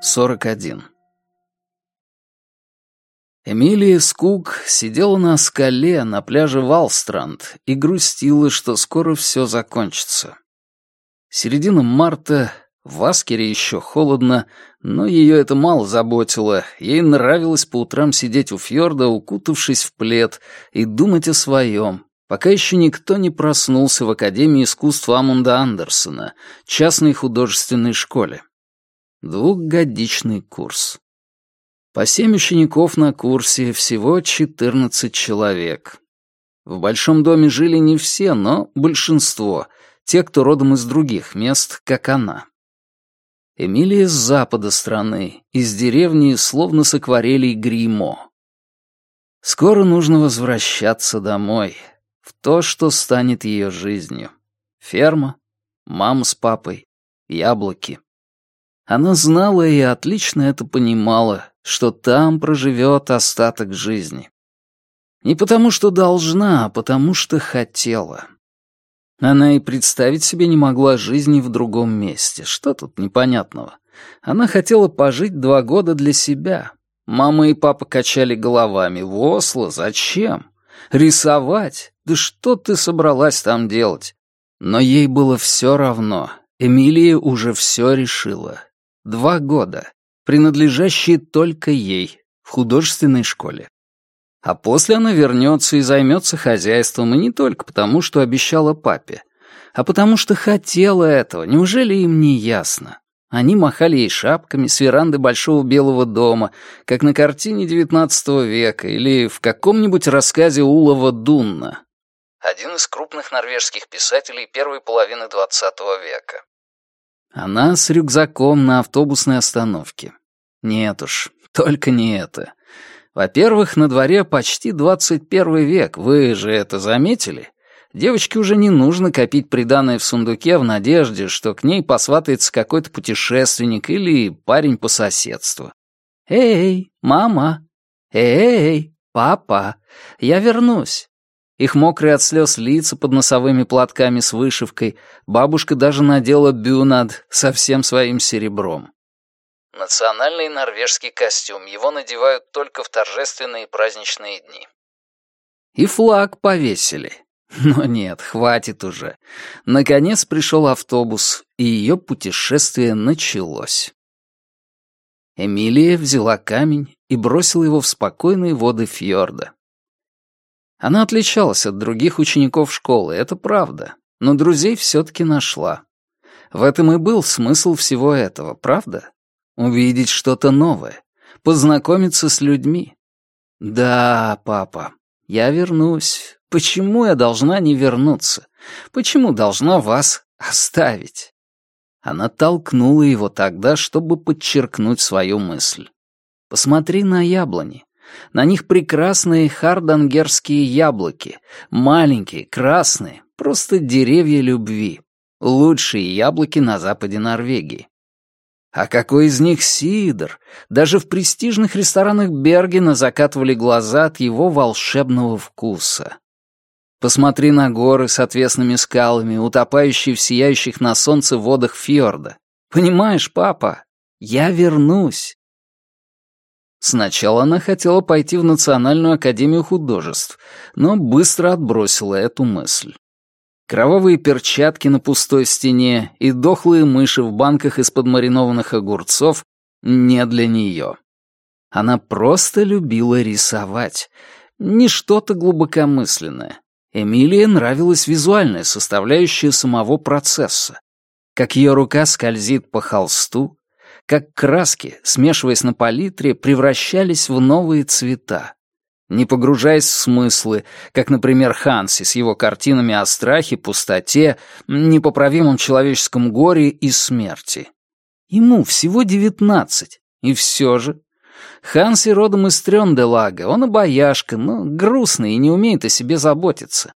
Сорок один. Эмилия Скук сидела на скале на пляже Валстранд и грустила, что скоро все закончится. Середина марта, в Аскере еще холодно, но ее это мало заботило. Ей нравилось по утрам сидеть у фьорда, укутавшись в плед, и думать о своем, пока еще никто не проснулся в Академии искусств Амунда Андерсона, частной художественной школе. Двухгодичный курс. По семь учеников на курсе, всего четырнадцать человек. В большом доме жили не все, но большинство, те, кто родом из других мест, как она. Эмилия с запада страны, из деревни, словно с акварелей гримо. Скоро нужно возвращаться домой, в то, что станет ее жизнью. Ферма, мама с папой, яблоки. Она знала и отлично это понимала, что там проживет остаток жизни. Не потому, что должна, а потому, что хотела. Она и представить себе не могла жизни в другом месте. Что тут непонятного? Она хотела пожить два года для себя. Мама и папа качали головами. В Осло зачем? Рисовать? Да что ты собралась там делать? Но ей было все равно. Эмилия уже все решила. Два года, принадлежащие только ей, в художественной школе. А после она вернется и займется хозяйством, и не только потому, что обещала папе, а потому что хотела этого, неужели им не ясно? Они махали ей шапками с веранды большого белого дома, как на картине XIX века или в каком-нибудь рассказе Улова Дунна. Один из крупных норвежских писателей первой половины XX века. Она с рюкзаком на автобусной остановке. Нет уж, только не это. Во-первых, на дворе почти 21 век, вы же это заметили? Девочке уже не нужно копить приданное в сундуке в надежде, что к ней посватается какой-то путешественник или парень по соседству. «Эй, мама! Эй, папа! Я вернусь! Их мокрые от слез лица под носовыми платками с вышивкой, бабушка даже надела бюнад со всем своим серебром. Национальный норвежский костюм, его надевают только в торжественные праздничные дни. И флаг повесили. Но нет, хватит уже. Наконец пришел автобус, и ее путешествие началось. Эмилия взяла камень и бросила его в спокойные воды фьорда. Она отличалась от других учеников школы, это правда, но друзей все-таки нашла. В этом и был смысл всего этого, правда? Увидеть что-то новое, познакомиться с людьми. Да, папа, я вернусь. Почему я должна не вернуться? Почему должна вас оставить? Она толкнула его тогда, чтобы подчеркнуть свою мысль. Посмотри на яблони. На них прекрасные хардангерские яблоки, маленькие, красные, просто деревья любви. Лучшие яблоки на западе Норвегии. А какой из них сидр? Даже в престижных ресторанах Бергена закатывали глаза от его волшебного вкуса. Посмотри на горы с отвесными скалами, утопающие в сияющих на солнце водах фьорда. Понимаешь, папа, я вернусь. Сначала она хотела пойти в Национальную академию художеств, но быстро отбросила эту мысль. Кровавые перчатки на пустой стене и дохлые мыши в банках из-под маринованных огурцов не для нее. Она просто любила рисовать. Не что-то глубокомысленное. Эмилии нравилась визуальная составляющая самого процесса. Как ее рука скользит по холсту, как краски, смешиваясь на палитре, превращались в новые цвета. Не погружаясь в смыслы, как, например, Ханси с его картинами о страхе, пустоте, непоправимом человеческом горе и смерти. Ему всего девятнадцать, и все же. Ханси родом из Трёнделага, он обаяшка, но грустный и не умеет о себе заботиться.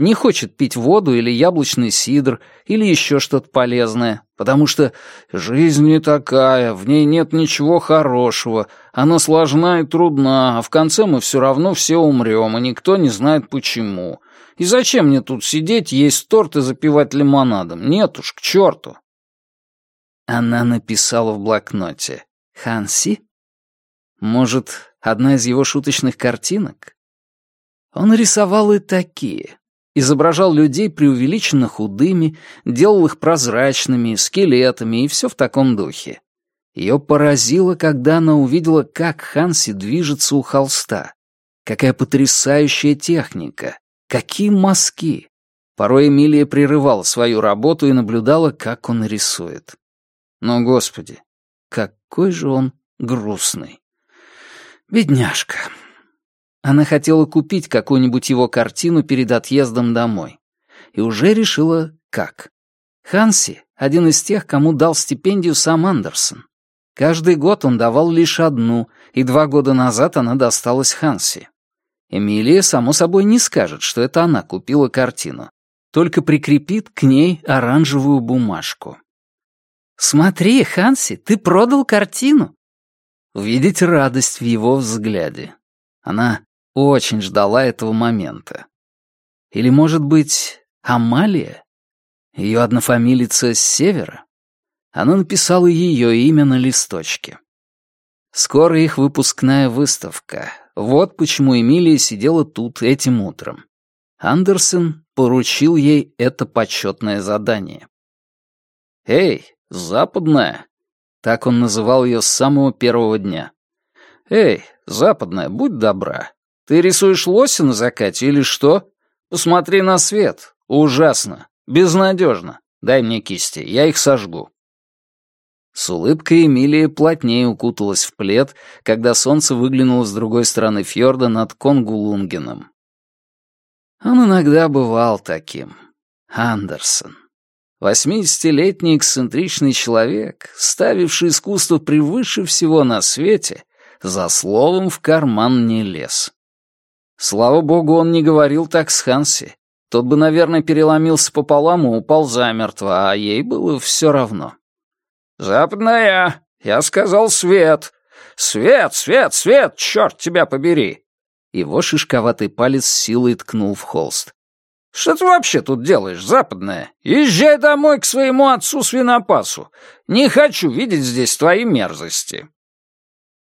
Не хочет пить воду или яблочный сидр, или еще что-то полезное, потому что жизнь не такая, в ней нет ничего хорошего, она сложна и трудна, а в конце мы все равно все умрем, и никто не знает почему. И зачем мне тут сидеть, есть торт и запивать лимонадом? Нет уж, к черту. Она написала в блокноте. «Ханси?» Может, одна из его шуточных картинок? Он рисовал и такие. Изображал людей преувеличенно худыми, делал их прозрачными, скелетами и все в таком духе. Ее поразило, когда она увидела, как Ханси движется у холста. Какая потрясающая техника! Какие мазки! Порой Эмилия прерывала свою работу и наблюдала, как он рисует. Но, господи, какой же он грустный. Бедняжка. Она хотела купить какую-нибудь его картину перед отъездом домой. И уже решила, как. Ханси — один из тех, кому дал стипендию сам Андерсон. Каждый год он давал лишь одну, и два года назад она досталась Ханси. Эмилия, само собой, не скажет, что это она купила картину, только прикрепит к ней оранжевую бумажку. «Смотри, Ханси, ты продал картину!» Увидеть радость в его взгляде. Она очень ждала этого момента. Или, может быть, Амалия? Ее однофамилица с севера? Она написала ее имя на листочке. Скоро их выпускная выставка. Вот почему Эмилия сидела тут этим утром. Андерсон поручил ей это почетное задание. «Эй, западная!» Так он называл ее с самого первого дня. «Эй, западная, будь добра. Ты рисуешь лося на закате или что? Посмотри на свет. Ужасно. Безнадежно. Дай мне кисти, я их сожгу». С улыбкой Эмилия плотнее укуталась в плед, когда солнце выглянуло с другой стороны фьорда над Конгулунгеном. Он иногда бывал таким. Андерсон. Восьмидесятилетний эксцентричный человек, ставивший искусство превыше всего на свете, за словом в карман не лез. Слава богу, он не говорил так с Ханси. Тот бы, наверное, переломился пополам и упал замертво, а ей было все равно. «Западная! Я сказал свет! Свет, свет, свет! Черт тебя побери!» Его шишковатый палец силой ткнул в холст. «Что ты вообще тут делаешь, западная? Езжай домой к своему отцу-свинопасу. Не хочу видеть здесь твои мерзости».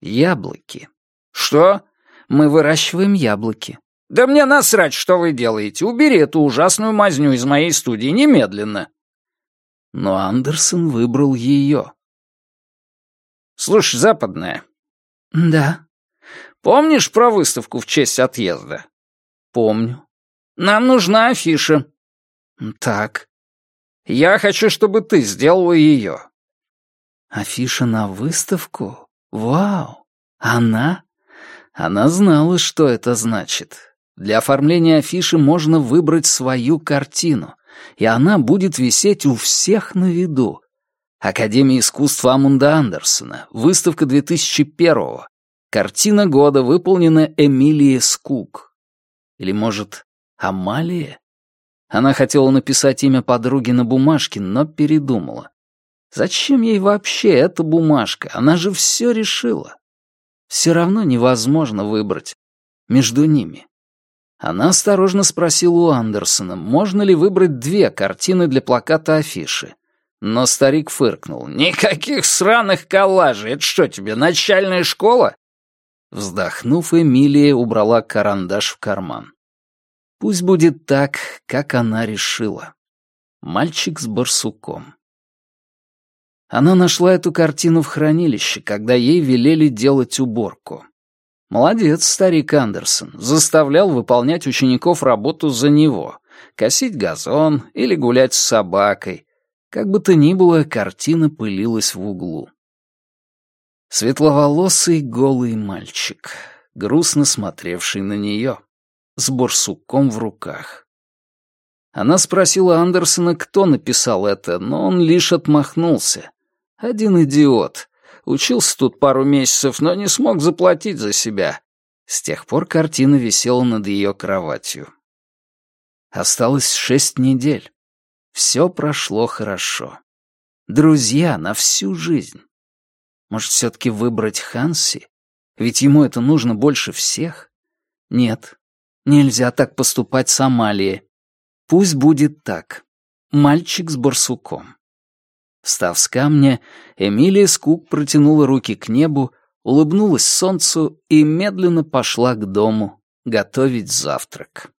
«Яблоки». «Что?» «Мы выращиваем яблоки». «Да мне насрать, что вы делаете. Убери эту ужасную мазню из моей студии немедленно». Но Андерсон выбрал ее. «Слушай, западная». «Да». «Помнишь про выставку в честь отъезда?» «Помню». Нам нужна афиша». «Так». «Я хочу, чтобы ты сделала ее». «Афиша на выставку? Вау! Она?» Она знала, что это значит. Для оформления афиши можно выбрать свою картину, и она будет висеть у всех на виду. Академия искусств Амунда Андерсона, выставка 2001-го. Картина года выполнена Эмилией Скук. Или, может, Амалия? Она хотела написать имя подруги на бумажке, но передумала. Зачем ей вообще эта бумажка? Она же все решила. Все равно невозможно выбрать между ними. Она осторожно спросила у Андерсона, можно ли выбрать две картины для плаката афиши. Но старик фыркнул. «Никаких сраных коллажей! Это что тебе, начальная школа?» Вздохнув, Эмилия убрала карандаш в карман. Пусть будет так, как она решила. Мальчик с барсуком. Она нашла эту картину в хранилище, когда ей велели делать уборку. Молодец, старик Андерсон, заставлял выполнять учеников работу за него, косить газон или гулять с собакой. Как бы то ни было, картина пылилась в углу. Светловолосый голый мальчик, грустно смотревший на нее с борсуком в руках. Она спросила Андерсона, кто написал это, но он лишь отмахнулся. Один идиот. Учился тут пару месяцев, но не смог заплатить за себя. С тех пор картина висела над ее кроватью. Осталось шесть недель. Все прошло хорошо. Друзья на всю жизнь. Может, все-таки выбрать Ханси? Ведь ему это нужно больше всех? Нет, Нельзя так поступать с Амалией. Пусть будет так. Мальчик с барсуком. Встав с камня, Эмилия Скук протянула руки к небу, улыбнулась солнцу и медленно пошла к дому готовить завтрак.